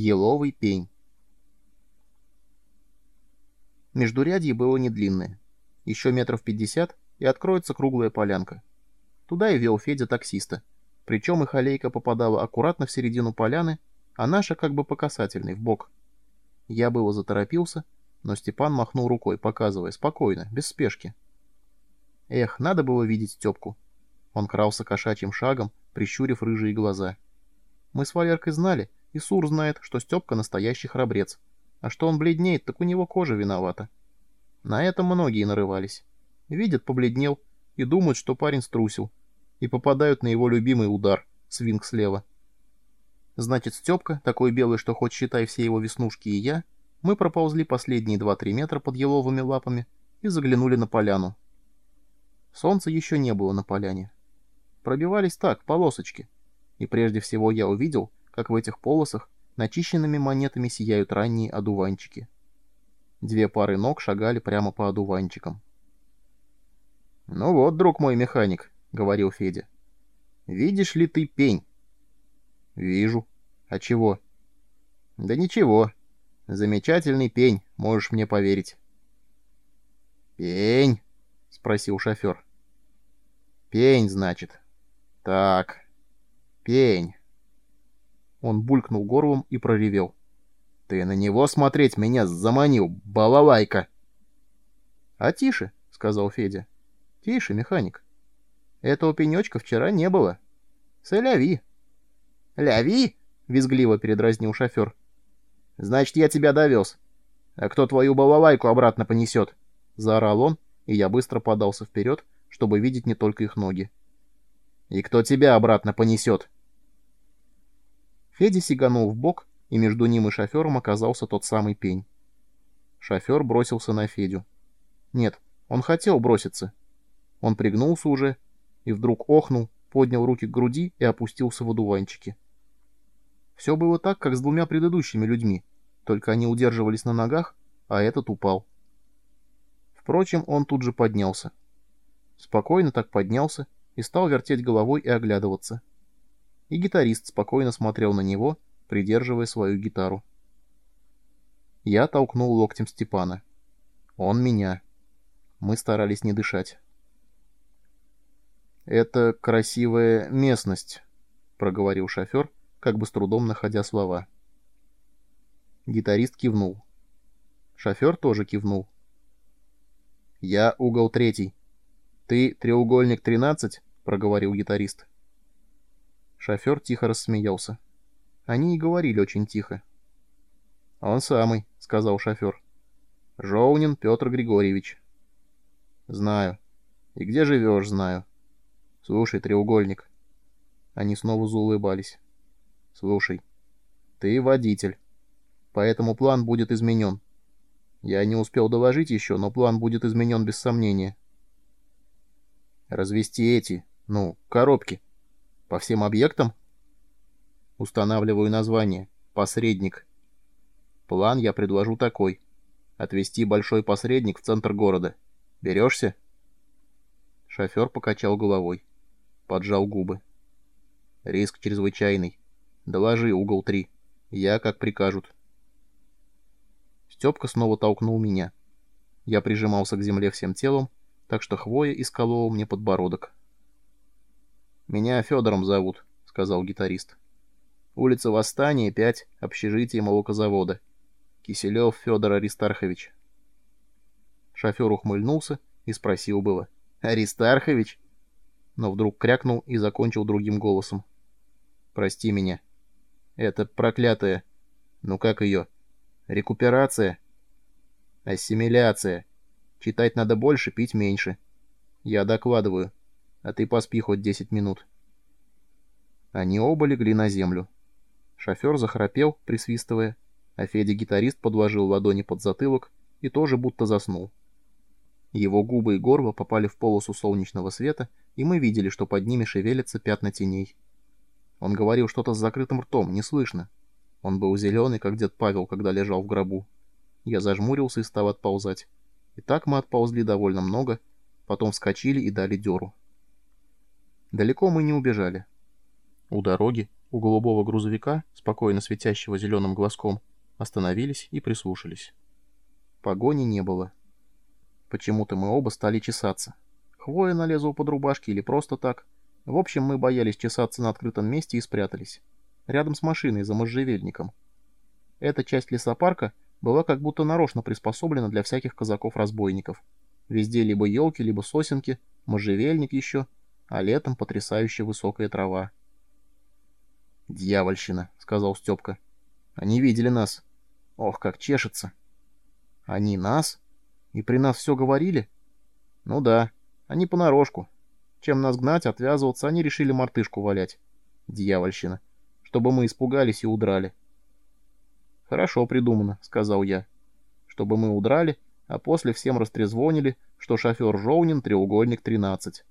Еловый пень. Междурядье было не длинное. Еще метров пятьдесят, и откроется круглая полянка. Туда и вел Федя таксиста. Причем их аллейка попадала аккуратно в середину поляны, а наша как бы по касательной, в бок. Я было заторопился, но Степан махнул рукой, показывая, спокойно, без спешки. Эх, надо было видеть Степку. Он крался кошачьим шагом, прищурив рыжие глаза. Мы с Валеркой знали, и Сур знает, что Степка настоящий храбрец. А что он бледнеет, так у него кожа виновата. На этом многие нарывались. Видят, побледнел, и думают, что парень струсил, и попадают на его любимый удар, свинг слева. Значит, Степка, такой белый, что хоть считай все его веснушки и я, мы проползли последние два-три метра под еловыми лапами и заглянули на поляну. Солнца еще не было на поляне. Пробивались так, полосочки. И прежде всего я увидел, как в этих полосах начищенными монетами сияют ранние одуванчики. Две пары ног шагали прямо по одуванчикам. «Ну вот, друг мой механик», — говорил Федя. «Видишь ли ты пень?» «Вижу. А чего?» «Да ничего. Замечательный пень, можешь мне поверить». «Пень?» — спросил шофер. «Пень, значит. Так, пень». Он булькнул горлом и проревел. «Ты на него смотреть меня заманил, балалайка!» «А тише», — сказал Федя. «Тише, механик. Этого пенечка вчера не было. Соляви». «Ляви?» — визгливо передразнил шофер. «Значит, я тебя довез. А кто твою балалайку обратно понесет?» — заорал он, и я быстро подался вперед, чтобы видеть не только их ноги. «И кто тебя обратно понесет?» Федя сиганул в бок, и между ним и шофером оказался тот самый пень. Шофер бросился на Федю. Нет, он хотел броситься. Он пригнулся уже и вдруг охнул, поднял руки к груди и опустился в одуванчики. Все было так, как с двумя предыдущими людьми, только они удерживались на ногах, а этот упал. Впрочем, он тут же поднялся. Спокойно так поднялся и стал вертеть головой и оглядываться и гитарист спокойно смотрел на него, придерживая свою гитару. Я толкнул локтем Степана. Он меня. Мы старались не дышать. «Это красивая местность», — проговорил шофер, как бы с трудом находя слова. Гитарист кивнул. Шофер тоже кивнул. «Я угол третий. Ты треугольник тринадцать?» — проговорил гитарист. Шофер тихо рассмеялся. Они и говорили очень тихо. «Он самый», — сказал шофер. «Жоунин Петр Григорьевич». «Знаю. И где живешь, знаю. Слушай, треугольник». Они снова заулыбались. «Слушай, ты водитель, поэтому план будет изменен. Я не успел доложить еще, но план будет изменен без сомнения. Развести эти, ну, коробки». По всем объектам? Устанавливаю название. Посредник. План я предложу такой. Отвести большой посредник в центр города. Берешься? Шофер покачал головой. Поджал губы. Риск чрезвычайный. Доложи угол 3. Я как прикажут. Степка снова толкнул меня. Я прижимался к земле всем телом, так что хвоя исколола мне подбородок. «Меня Федором зовут», — сказал гитарист. «Улица Восстания, 5, общежитие молокозавода. Киселев Федор Аристархович». Шофер ухмыльнулся и спросил было. «Аристархович?» Но вдруг крякнул и закончил другим голосом. «Прости меня. Это проклятая... Ну как ее? Рекуперация? Ассимиляция. Читать надо больше, пить меньше. Я докладываю а ты поспи хоть десять минут. Они оба легли на землю. Шофер захрапел, присвистывая, а Федя-гитарист подложил ладони под затылок и тоже будто заснул. Его губы и горло попали в полосу солнечного света, и мы видели, что под ними шевелятся пятна теней. Он говорил что-то с закрытым ртом, не слышно. Он был зеленый, как дед Павел, когда лежал в гробу. Я зажмурился и стал отползать. И так мы отползли довольно много, потом вскочили и дали дёру. Далеко мы не убежали. У дороги, у голубого грузовика, спокойно светящего зеленым глазком, остановились и прислушались. Погони не было. Почему-то мы оба стали чесаться. Хвоя налезла под рубашки или просто так. В общем, мы боялись чесаться на открытом месте и спрятались. Рядом с машиной, за можжевельником. Эта часть лесопарка была как будто нарочно приспособлена для всяких казаков-разбойников. Везде либо елки, либо сосенки, можжевельник еще, а летом потрясающе высокая трава. «Дьявольщина», — сказал Степка. «Они видели нас. Ох, как чешется». «Они нас? И при нас все говорили?» «Ну да, они понарошку. Чем нас гнать, отвязываться, они решили мартышку валять. Дьявольщина. Чтобы мы испугались и удрали». «Хорошо придумано», — сказал я. «Чтобы мы удрали, а после всем растрезвонили, что шофер Жоунин треугольник 13.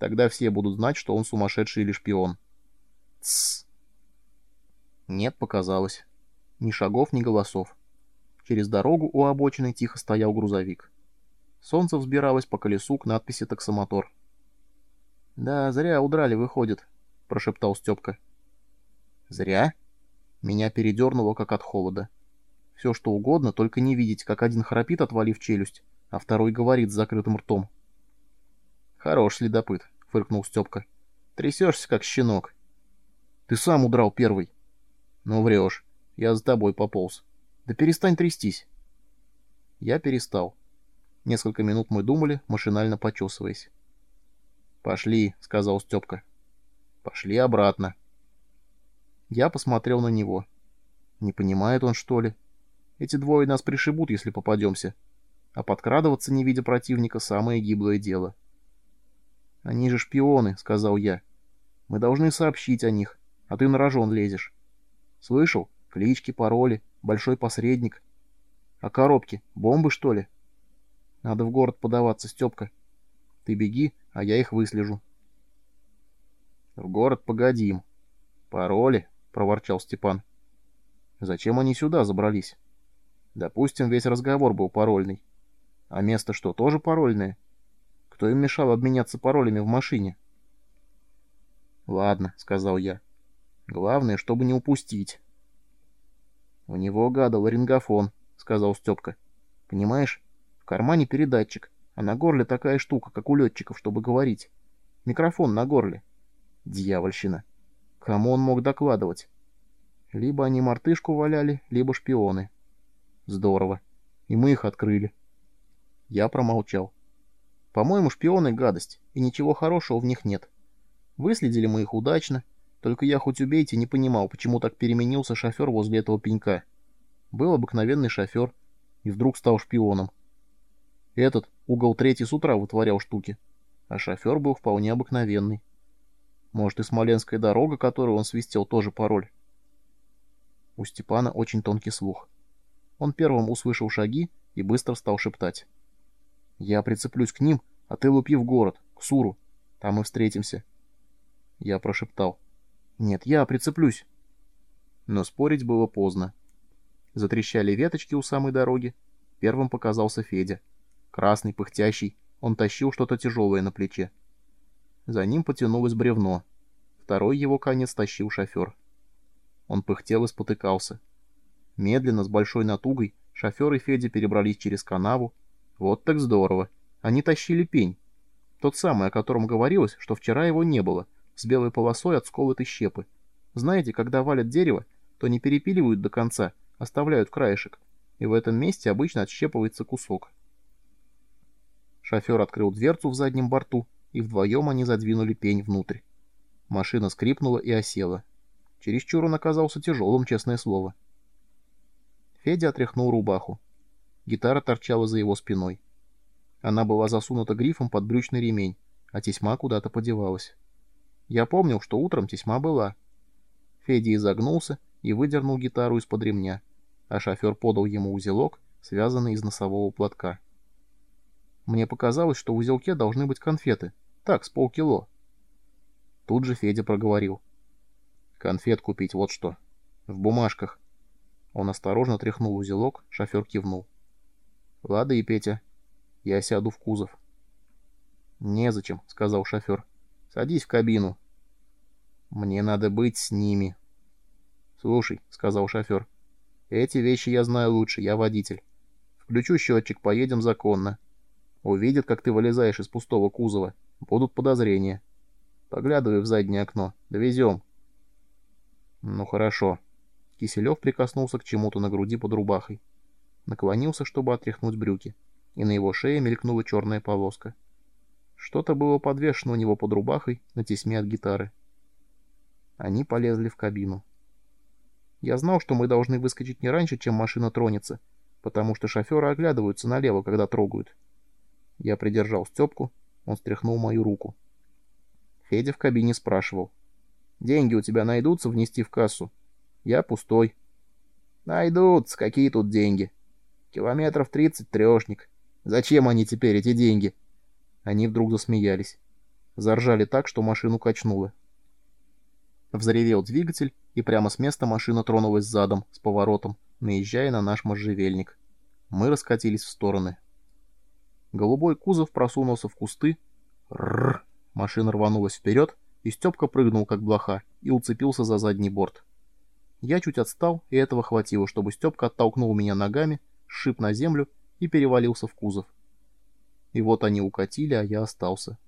Тогда все будут знать, что он сумасшедший или шпион». «Тссс». Нет, показалось. Ни шагов, ни голосов. Через дорогу у обочины тихо стоял грузовик. Солнце взбиралось по колесу к надписи «Таксомотор». «Да, зря удрали, выходит», — прошептал Степка. «Зря?» Меня передернуло, как от холода. Все, что угодно, только не видеть, как один храпит, отвалив челюсть, а второй говорит с закрытым ртом. «Хорош следопыт», — фыркнул Степка. «Трясешься, как щенок». «Ты сам удрал первый». «Ну врешь. Я за тобой пополз. Да перестань трястись». Я перестал. Несколько минут мы думали, машинально почесываясь. «Пошли», — сказал Степка. «Пошли обратно». Я посмотрел на него. Не понимает он, что ли? Эти двое нас пришибут, если попадемся. А подкрадываться, не видя противника, самое гиблое дело. «Они же шпионы», — сказал я. «Мы должны сообщить о них, а ты на рожон лезешь». Слышал? Клички, пароли, большой посредник. А коробки? Бомбы, что ли? Надо в город подаваться, Степка. Ты беги, а я их выслежу. В город погодим. Пароли, проворчал Степан. Зачем они сюда забрались? Допустим, весь разговор был парольный. А место что, тоже парольное? Кто им мешал обменяться паролями в машине? Ладно, сказал я. Главное, чтобы не упустить. У него, гада, ларингофон, сказал Степка. Понимаешь, в кармане передатчик, а на горле такая штука, как у летчиков, чтобы говорить. Микрофон на горле. Дьявольщина. Кому он мог докладывать? Либо они мартышку валяли, либо шпионы. Здорово. И мы их открыли. Я промолчал. По-моему, шпионы — гадость, и ничего хорошего в них нет. Выследили мы их удачно, только я хоть убейте не понимал, почему так переменился шофер возле этого пенька. Был обыкновенный шофер, и вдруг стал шпионом. Этот угол третий с утра вытворял штуки, а шофер был вполне обыкновенный. Может, и Смоленская дорога, которую он свистел, тоже пароль. У Степана очень тонкий слух. Он первым услышал шаги и быстро стал шептать. «Я прицеплюсь к ним, а ты лупи в город, к Суру. Там мы встретимся». Я прошептал. Нет, я прицеплюсь. Но спорить было поздно. Затрещали веточки у самой дороги. Первым показался Федя. Красный, пыхтящий, он тащил что-то тяжелое на плече. За ним потянулось бревно. Второй его конец тащил шофер. Он пыхтел и спотыкался. Медленно, с большой натугой, шофер и Федя перебрались через канаву. Вот так здорово. Они тащили пень. Тот самый, о котором говорилось, что вчера его не было — с белой полосой от сколотой щепы. Знаете, когда валят дерево, то не перепиливают до конца, оставляют краешек, и в этом месте обычно отщепывается кусок. Шофер открыл дверцу в заднем борту, и вдвоем они задвинули пень внутрь. Машина скрипнула и осела. Чересчур он оказался тяжелым, честное слово. Федя отряхнул рубаху. Гитара торчала за его спиной. Она была засунута грифом под брючный ремень, а тесьма куда-то подевалась. Я помнил, что утром тесьма была. Федя изогнулся и выдернул гитару из-под ремня, а шофер подал ему узелок, связанный из носового платка. Мне показалось, что в узелке должны быть конфеты. Так, с полкило. Тут же Федя проговорил. «Конфет купить, вот что. В бумажках». Он осторожно тряхнул узелок, шофер кивнул. «Лады Петя. Я сяду в кузов». «Незачем», — сказал шофер. «Садись в кабину, Мне надо быть с ними. «Слушай», — сказал шофер, — «эти вещи я знаю лучше, я водитель. Включу счетчик, поедем законно. Увидят, как ты вылезаешь из пустого кузова. Будут подозрения. Поглядывай в заднее окно. Довезем». «Ну хорошо». Киселев прикоснулся к чему-то на груди под рубахой. Наклонился, чтобы отряхнуть брюки, и на его шее мелькнула черная полоска. Что-то было подвешено у него под рубахой на тесьме от гитары. Они полезли в кабину. Я знал, что мы должны выскочить не раньше, чем машина тронется, потому что шоферы оглядываются налево, когда трогают. Я придержал Степку, он стряхнул мою руку. Федя в кабине спрашивал. «Деньги у тебя найдутся внести в кассу?» «Я пустой». «Найдутся. Какие тут деньги?» «Километров тридцать трешник. Зачем они теперь, эти деньги?» Они вдруг засмеялись. Заржали так, что машину качнуло. Взревел двигатель, и прямо с места машина тронулась задом, с поворотом, наезжая на наш можжевельник. Мы раскатились в стороны. Голубой кузов просунулся в кусты. Рррр! Машина рванулась вперед, и Степка прыгнул, как блоха, и уцепился за задний борт. Я чуть отстал, и этого хватило, чтобы Степка оттолкнул меня ногами, сшиб на землю и перевалился в кузов. И вот они укатили, а я остался.